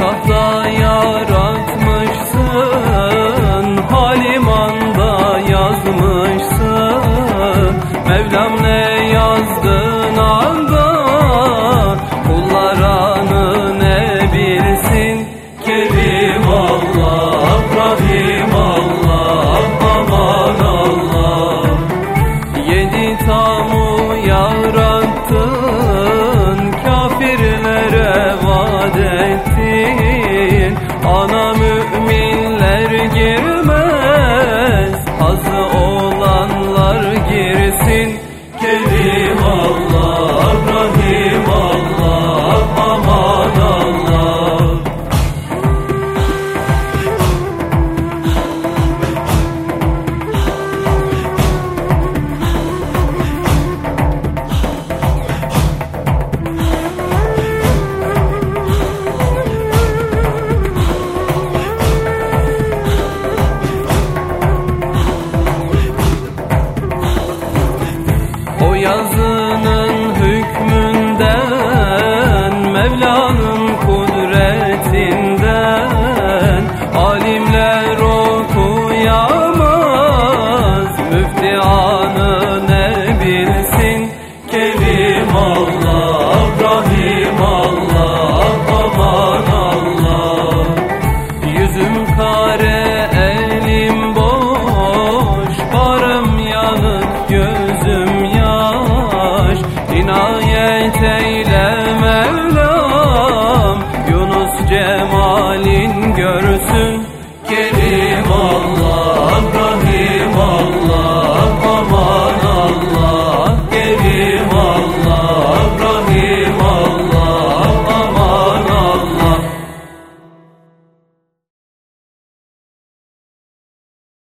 tahta yaratmışsın Halimanda yazmışsın. Mevlam ne yazdın anda Kullarını ne bilsin Kerim Allah, Rahim Allah, aman Allah. Yedi tamu yarattın Kafirlere Ana müminler girmez Hazı olanlar girsin. Kerim Allah, yazının hükmünden Mevla'nın kudretinden Alimler okuyamaz. Müfti anı ne bilsin Kerim Allah, teyir